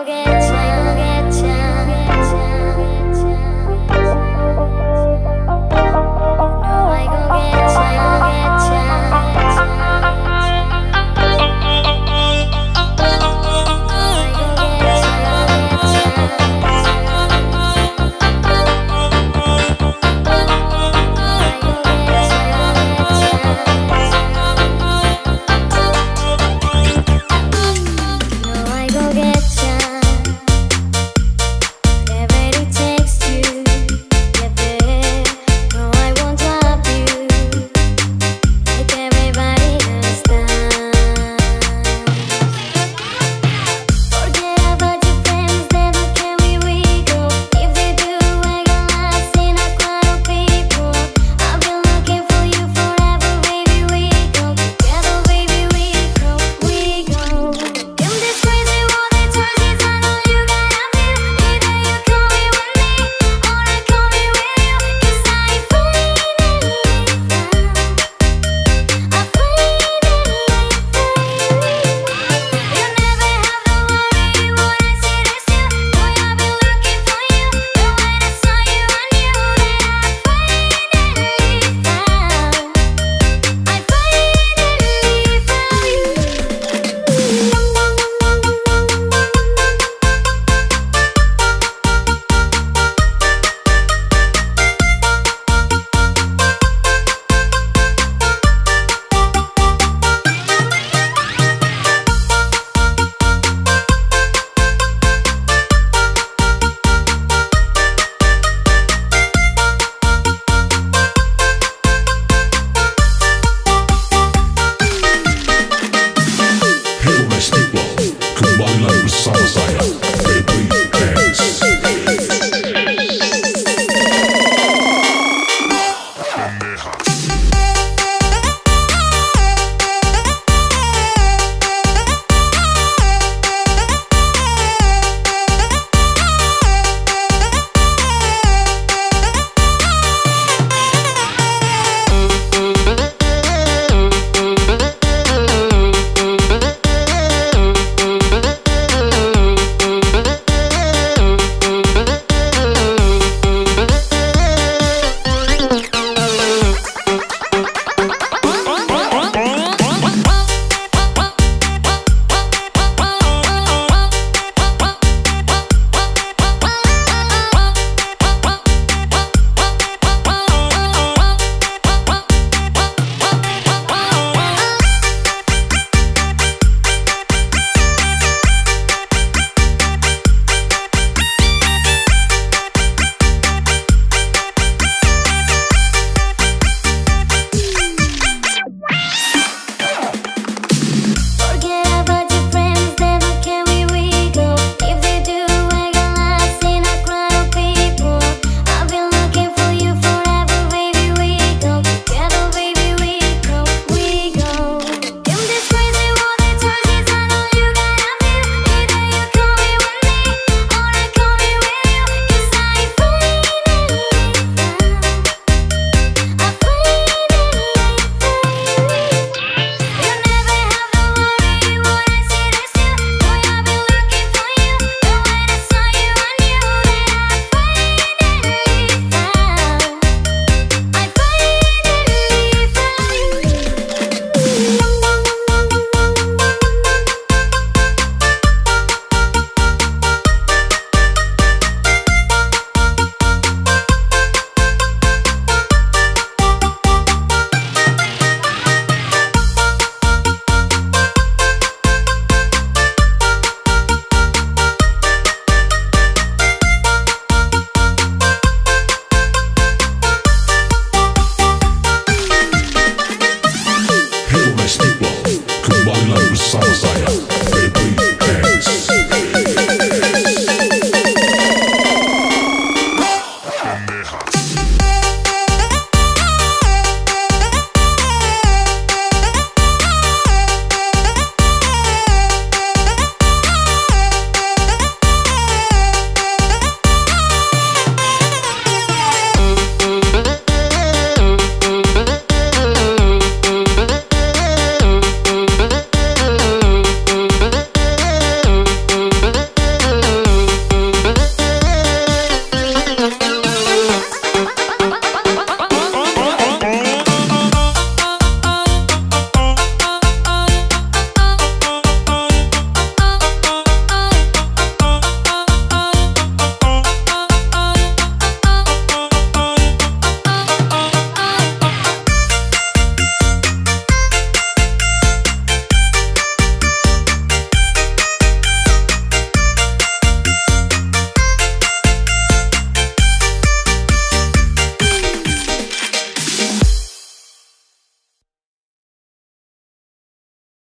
forget